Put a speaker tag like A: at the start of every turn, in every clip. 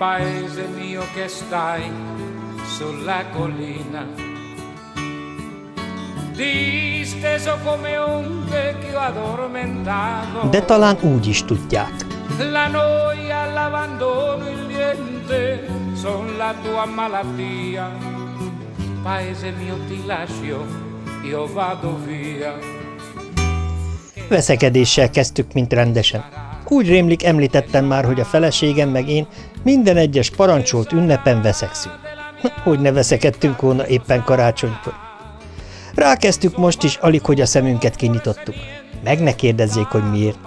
A: paese mio che stai sulla collina, disteso come che ho addormentato.
B: De talán úgy is tudják.
A: La noia, l'abbandono, il niente son la tua malattia. Paese mio ti lascio, io vado via.
B: Veszekedéssel kezdtük, mint rendesen. Úgy rémlik, említettem már, hogy a feleségem meg én minden egyes parancsolt ünnepen veszekszünk. Hogy ne veszekedtünk volna éppen karácsonykor. Rákezdtük most is, alig hogy a szemünket kinyitottuk. Meg ne kérdezzék, hogy miért.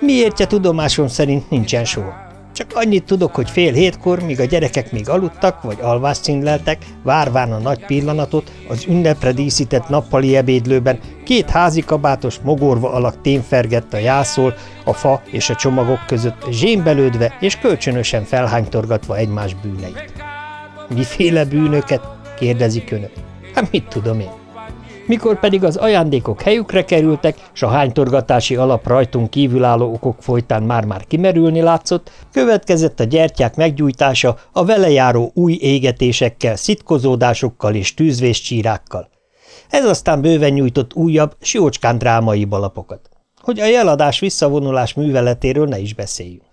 B: Miértje tudomásom szerint nincsen soha. Csak annyit tudok, hogy fél hétkor, míg a gyerekek még aludtak, vagy alvást színleltek, várván a nagy pillanatot, az ünnepre díszített nappali ebédlőben két házi kabátos mogorva alak témfergett a jászol, a fa és a csomagok között, zsémbelődve és kölcsönösen felhánytorgatva egymás bűneit. Miféle bűnöket? kérdezik önök. Hát mit tudom én? Mikor pedig az ajándékok helyükre kerültek, s a hánytorgatási alap rajtunk kívülálló okok folytán már-már kimerülni látszott, következett a gyertyák meggyújtása a vele járó új égetésekkel, szitkozódásokkal és tűzvéscsírákkal. Ez aztán bőven nyújtott újabb, siócskán drámai balapokat. Hogy a jeladás visszavonulás műveletéről ne is beszéljünk.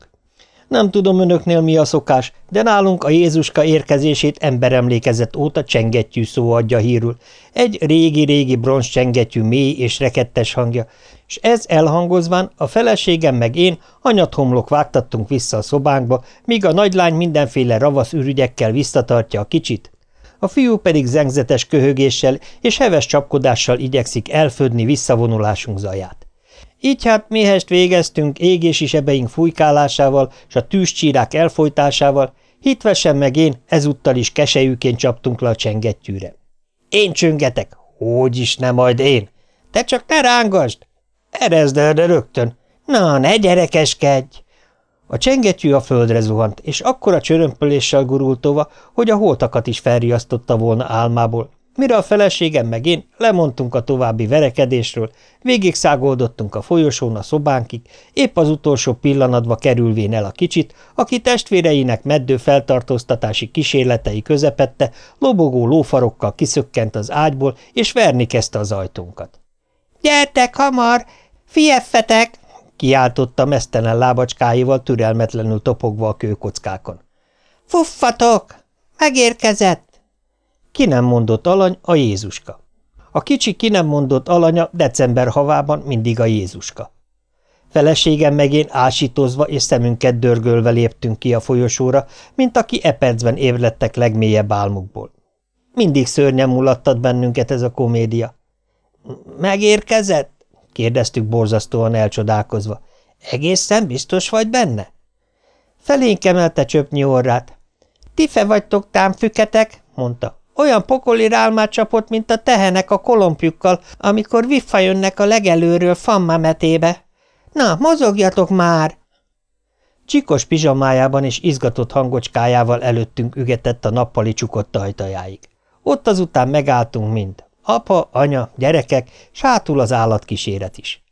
B: Nem tudom önöknél mi a szokás, de nálunk a Jézuska érkezését emberemlékezet óta csengettyű szó adja hírül. Egy régi-régi bronz csengettyű mély és rekettes hangja, és ez elhangozván a feleségem meg én anyathomlok vágtattunk vissza a szobánkba, míg a nagylány mindenféle ravasz ürügyekkel visszatartja a kicsit. A fiú pedig zengzetes köhögéssel és heves csapkodással igyekszik elfödni visszavonulásunk zaját. Így hát méhest végeztünk égési sebeink fújkálásával s a tűzcsírák elfolytásával, hitvesen meg én ezúttal is kesejűként csaptunk le a csengettyűre. Én csöngetek, hogy is ne majd én. Te csak ne rángasd! Erezd el, de rögtön. Na, ne gyerekeskedj! A csengettyű a földre zuhant, és akkora csörömpöléssel gurult tova, hogy a holtakat is felriasztotta volna álmából, Mire a feleségem meg én lemondtunk a további verekedésről, végig szágoldottunk a folyosón a szobánkig, épp az utolsó pillanatba kerülvén el a kicsit, aki testvéreinek meddő feltartóztatási kísérletei közepette, lobogó lófarokkal kiszökkent az ágyból, és verni kezdte az ajtónkat. – Gyertek hamar! Fieffetek! – kiáltotta mesztelen lábacskáival türelmetlenül topogva a kőkockákon. – Fuffatok! Megérkezett! Ki nem mondott alany a Jézuska. A kicsi ki nem mondott alanya december havában mindig a Jézuska. Feleségem meg én ásítozva és szemünket dörgölve léptünk ki a folyosóra, mint aki e percben legmélyebb álmukból. Mindig szörnyen mulattad bennünket ez a komédia. – Megérkezett? – kérdeztük borzasztóan elcsodálkozva. – Egészen biztos vagy benne? Felénk emelte csöpnyi orrát. – Tife vagytok támfüketek? – mondta. Olyan pokoli rálmát csapott, mint a tehenek a kolompjukkal, amikor jönnek a legelőről fammametébe. Na, mozogjatok már! Csikos pizsamájában és izgatott hangocskájával előttünk ügetett a nappali csukott ajtajáig. Ott azután megálltunk mind. Apa, anya, gyerekek, s az állatkíséret is.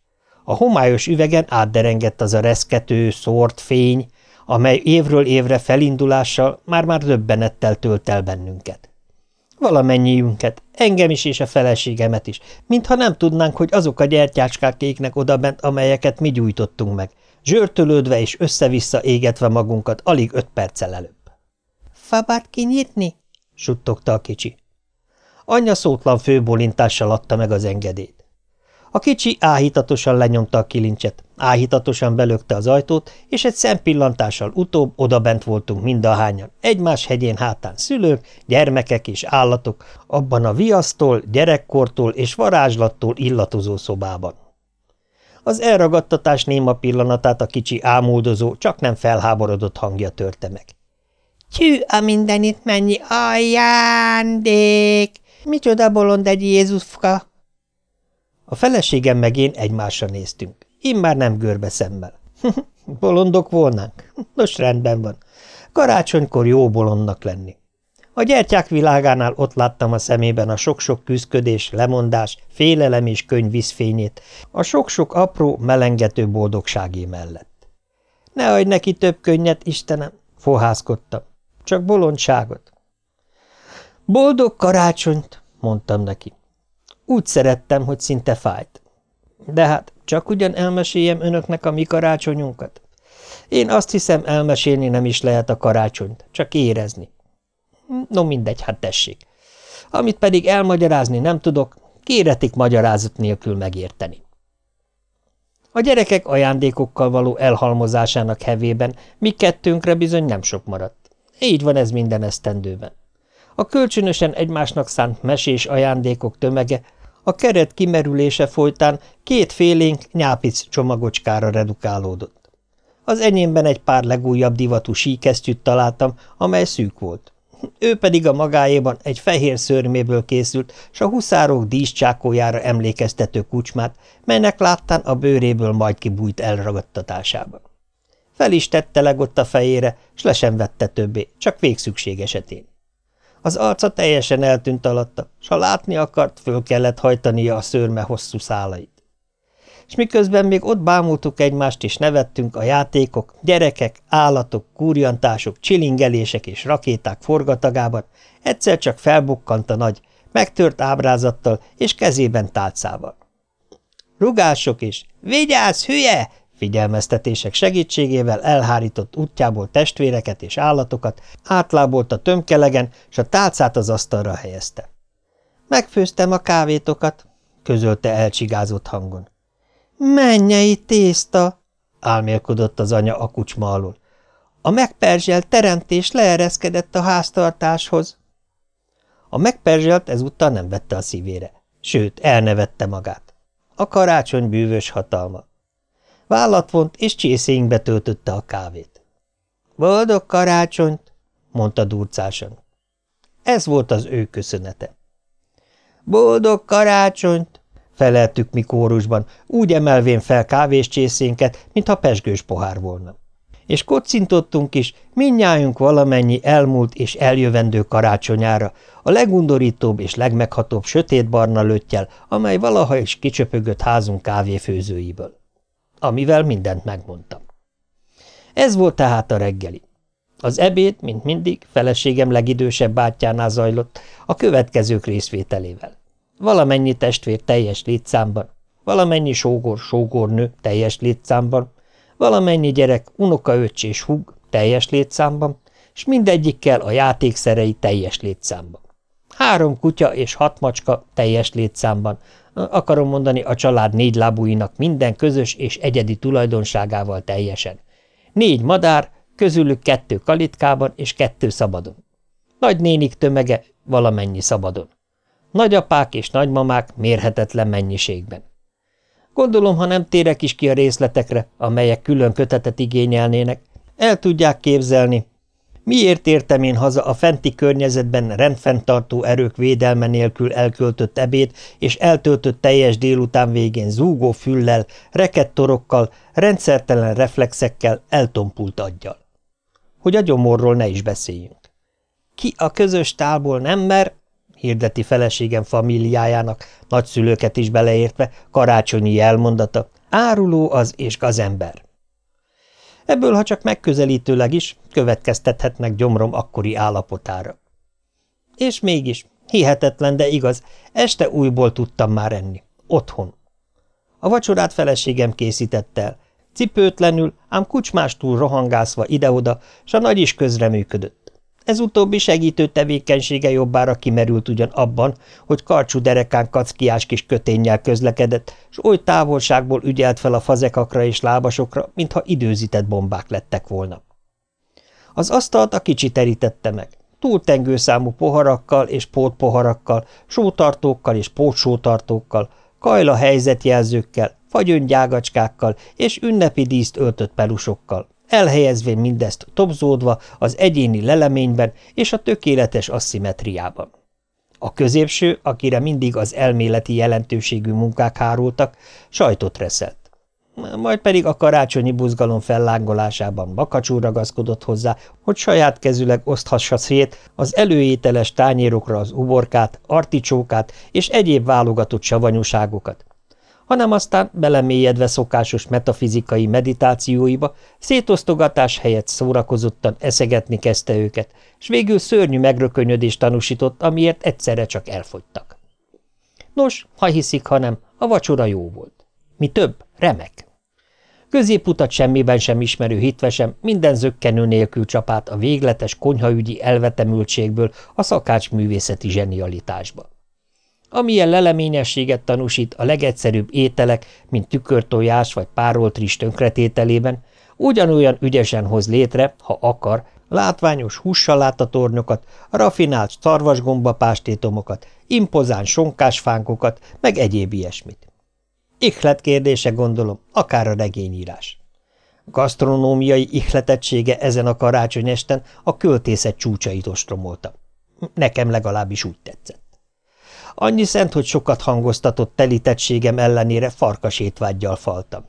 B: A homályos üvegen átderengett az a reszkető, szórt fény, amely évről évre felindulással már-már döbbenettel tölt el bennünket. Valamennyiünket, engem is és a feleségemet is, mintha nem tudnánk, hogy azok a gyertyácskák égnek odabent, amelyeket mi gyújtottunk meg, zsörtölődve és össze-vissza égetve magunkat alig öt perccel előbb. – Fabát kinyitni? – suttogta a kicsi. Anyja szótlan főbólintással adta meg az engedélyt. A kicsi áhítatosan lenyomta a kilincset, áhítatosan belökte az ajtót, és egy szempillantással utóbb odabent voltunk mindahányan, egymás hegyén hátán szülők, gyermekek és állatok, abban a viasztól, gyerekkortól és varázslattól illatozó szobában. Az elragadtatás néma pillanatát a kicsi ámuldozó, csak nem felháborodott hangja törte meg. – Tyű a mindenit mennyi ajándék! Micsoda bolond egy Jézuska! A feleségem meg én egymásra néztünk. Immár nem görbe szemmel. Bolondok volnánk? Nos, rendben van. Karácsonykor jó bolondnak lenni. A gyertyák világánál ott láttam a szemében a sok-sok küzdködés, lemondás, félelem és könyv vízfényét, a sok-sok apró, melengető boldogságé mellett. Ne adj neki több könnyet, Istenem! Fohászkodtam. Csak bolondságot. Boldog karácsonyt, mondtam neki. Úgy szerettem, hogy szinte fájt. De hát csak ugyan elmeséljem önöknek a mi karácsonyunkat? Én azt hiszem, elmesélni nem is lehet a karácsonyt, csak érezni. No mindegy, hát tessék. Amit pedig elmagyarázni nem tudok, kéretik magyarázat nélkül megérteni. A gyerekek ajándékokkal való elhalmozásának hevében mi kettőnkre bizony nem sok maradt. Így van ez minden esztendőben. A kölcsönösen egymásnak szánt mesés ajándékok tömege a keret kimerülése folytán két félénk nyápic csomagocskára redukálódott. Az enyémben egy pár legújabb divatú síkesztyűt találtam, amely szűk volt. Ő pedig a magáéban egy fehér szörméből készült, s a huszárok díszcsákójára emlékeztető kucsmát, melynek láttán a bőréből majd kibújt elragadtatásában. Fel is tette legott a fejére, s le sem vette többé, csak végszükség esetén. Az arca teljesen eltűnt alatta, s ha látni akart, föl kellett hajtania a szőrme hosszú szálait. És miközben még ott bámultuk egymást, és nevettünk a játékok, gyerekek, állatok, kúrjantások, csilingelések és rakéták forgatagában, egyszer csak felbukkant a nagy, megtört ábrázattal és kezében tálcával. Rugások és – Vigyázz, hülye! Figyelmeztetések segítségével elhárított útjából testvéreket és állatokat, átlábolt a tömkelegen, s a tálcát az asztalra helyezte. Megfőztem a kávétokat, közölte elcsigázott hangon. Mennyei tészta! álmélkodott az anya a kucsma alól. A megperzselt teremtés leereszkedett a háztartáshoz. A megperzselt ezúttal nem vette a szívére, sőt, elnevette magát. A karácsony bűvös hatalma. Vállat vont, és csészéinkbe töltötte a kávét. – Boldog karácsonyt! – mondta durcásan. Ez volt az ő köszönete. – Boldog karácsonyt! – feleltük mi kórusban, úgy emelvén fel kávéscsészénket, mintha pesgős pohár volna. És kocintottunk is, minnyájunk valamennyi elmúlt és eljövendő karácsonyára, a legundorítóbb és legmeghatóbb sötétbarna löttyel, amely valaha is kicsöpögött házunk kávéfőzőiből amivel mindent megmondtam. Ez volt tehát a reggeli. Az ebéd, mint mindig, feleségem legidősebb bátyjánál zajlott, a következők részvételével. Valamennyi testvér teljes létszámban, valamennyi sógor, sógornő teljes létszámban, valamennyi gyerek, unokaöccs és húg teljes létszámban, és mindegyikkel a játékszerei teljes létszámban. Három kutya és hat macska teljes létszámban, akarom mondani a család négy lábúinak minden közös és egyedi tulajdonságával teljesen. Négy madár, közülük kettő kalitkában és kettő szabadon. Nagynénik tömege valamennyi szabadon. Nagyapák és nagymamák mérhetetlen mennyiségben. Gondolom, ha nem térek is ki a részletekre, amelyek külön kötetet igényelnének, el tudják képzelni, Miért értem én haza a fenti környezetben rendfenntartó erők védelme nélkül elköltött ebéd és eltöltött teljes délután végén zúgó füllel, rekettorokkal, rendszertelen reflexekkel, eltompult aggyal? Hogy a gyomorról ne is beszéljünk. Ki a közös tálból nem mer, hirdeti feleségem familiájának, nagyszülőket is beleértve, karácsonyi elmondata, áruló az és gazember. Ebből, ha csak megközelítőleg is, következtethetnek gyomrom akkori állapotára. És mégis, hihetetlen, de igaz, este újból tudtam már enni. Otthon. A vacsorát feleségem készítette el. Cipőtlenül, ám kucsmástól rohangászva ide-oda, s a nagy is közreműködött. Ez utóbbi segítő tevékenysége jobbára kimerült ugyan abban, hogy karcsú derekán kackiás kis köténnyel közlekedett, s oly távolságból ügyelt fel a fazekakra és lábasokra, mintha időzített bombák lettek volna. Az asztalt a kicsi terítette meg, túltengő számú poharakkal és pótpoharakkal, sótartókkal és pótsótartókkal, kajla helyzetjelzőkkel, fagyöngyágacskákkal és ünnepi díszt öltött pelusokkal, elhelyezvén mindezt topzódva az egyéni leleményben és a tökéletes asszimetriában. A középső, akire mindig az elméleti jelentőségű munkák hárultak, sajtot reszelt. Majd pedig a karácsonyi buzgalom fellángolásában bakacsú ragaszkodott hozzá, hogy saját kezüleg oszthassa szét az előételes tányérokra az uborkát, articsókát és egyéb válogatott savanyúságokat, hanem aztán belemélyedve szokásos metafizikai meditációiba, szétosztogatás helyett szórakozottan eszegetni kezdte őket, és végül szörnyű megrökönyödést tanúsított, amiért egyszerre csak elfogytak. Nos, ha hiszik, hanem, a vacsora jó volt. Mi több, remek. Középutat semmiben sem ismerő hitvesem minden zöggenő nélkül csapát a végletes konyhaügyi elvetemültségből a szakácsművészeti zsenialitásba. Amilyen leleményességet tanúsít a legegyszerűbb ételek, mint tükörtojás vagy párolt rizs tönkretételében, ugyanolyan ügyesen hoz létre, ha akar, látványos hússalátatornyokat, rafinált szarvasgomba pástétomokat, impozáns sonkásfánkokat, meg egyéb ilyesmit. Ihlet kérdése gondolom, akár a regényírás. Gasztronómiai ihletettsége ezen a karácsonyesten a költészet csúcsait ostromolta. Nekem legalábbis úgy tetszett. Annyi szent, hogy sokat hangoztatott telítettségem ellenére farkas étvágyjal faltam.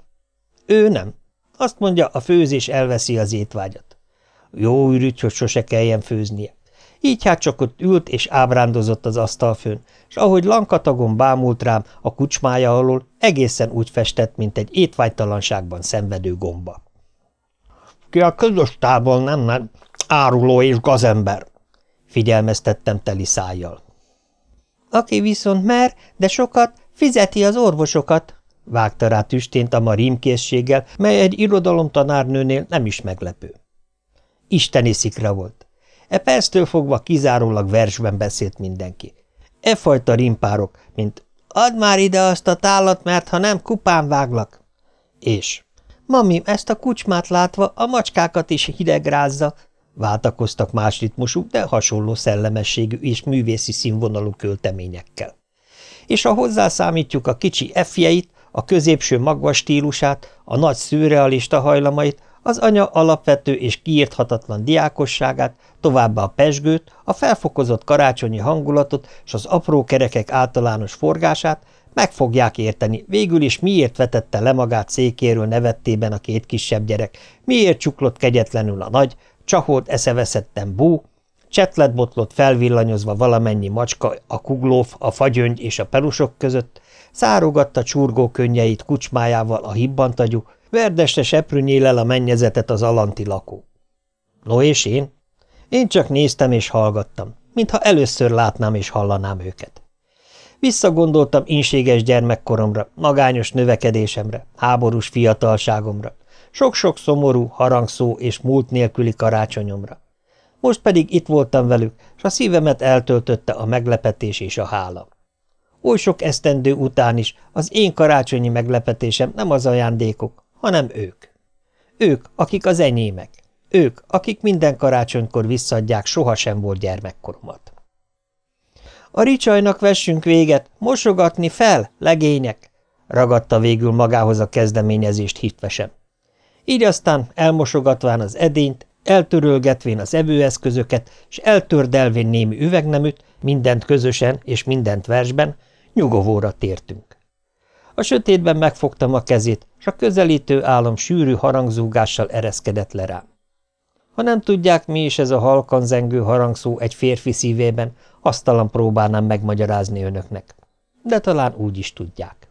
B: Ő nem. Azt mondja, a főzés elveszi az étvágyat. Jó ürügy, hogy sose kelljen főznie. Így hát csak ott ült és ábrándozott az asztalfőn, és ahogy lankatagon bámult rám a kucsmája alól, egészen úgy festett, mint egy étvágytalanságban szenvedő gomba. Ki a közös távol nem, nem áruló és gazember, figyelmeztettem teli szájjal.
C: Aki viszont mer, de sokat, fizeti az orvosokat,
B: vágta rá tüstént a ma rímkészséggel, mely egy irodalomtanárnőnél nem is meglepő. Isteni szikra volt. E perctől fogva kizárólag versben beszélt mindenki. E fajta rimpárok, mint add már ide azt a tálat, mert ha nem, kupán váglak. És
C: Mami, ezt a kucsmát látva a macskákat is hidegrázza,
B: váltakoztak más ritmusú, de hasonló szellemességű és művészi színvonalú költeményekkel. És ha hozzászámítjuk a kicsi effjeit, a középső magvas stílusát, a nagy szürrealista hajlamait, az anya alapvető és kiírthatatlan diákosságát, továbbá a pesgőt, a felfokozott karácsonyi hangulatot és az apró kerekek általános forgását, meg fogják érteni, végül is miért vetette le magát székéről nevettében a két kisebb gyerek, miért csuklott kegyetlenül a nagy, csaholt eszeveszetten bú, csetletbotlott felvillanyozva valamennyi macska, a kuglóf, a fagyöngy és a perusok között, szárogatta csurgó könnyeit kucsmájával a hibbantagyú, verdeste seprűnyélel a mennyezetet az alanti lakó. No és én? Én csak néztem és hallgattam, mintha először látnám és hallanám őket. Visszagondoltam inséges gyermekkoromra, magányos növekedésemre, háborús fiatalságomra, sok-sok szomorú, harangszó és múlt nélküli karácsonyomra. Most pedig itt voltam velük, s a szívemet eltöltötte a meglepetés és a hála. Oly sok esztendő után is az én karácsonyi meglepetésem nem az ajándékok, hanem ők. Ők, akik az enyémek. Ők, akik minden karácsonykor visszadják sohasem volt gyermekkoromat.
C: A ricsajnak vessünk véget, mosogatni fel, legények,
B: ragadta végül magához a kezdeményezést hitvesem. Így aztán elmosogatván az edényt, eltörölgetvén az evőeszközöket, és eltördelvén némi üvegneműt, mindent közösen és mindent versben, nyugovóra tértünk. A sötétben megfogtam a kezét, s a közelítő álom sűrű harangzúgással ereszkedett le rám. Ha nem tudják, mi is ez a halkan zengő harangszó egy férfi szívében, asztalan próbálnám megmagyarázni önöknek. De talán úgy is tudják.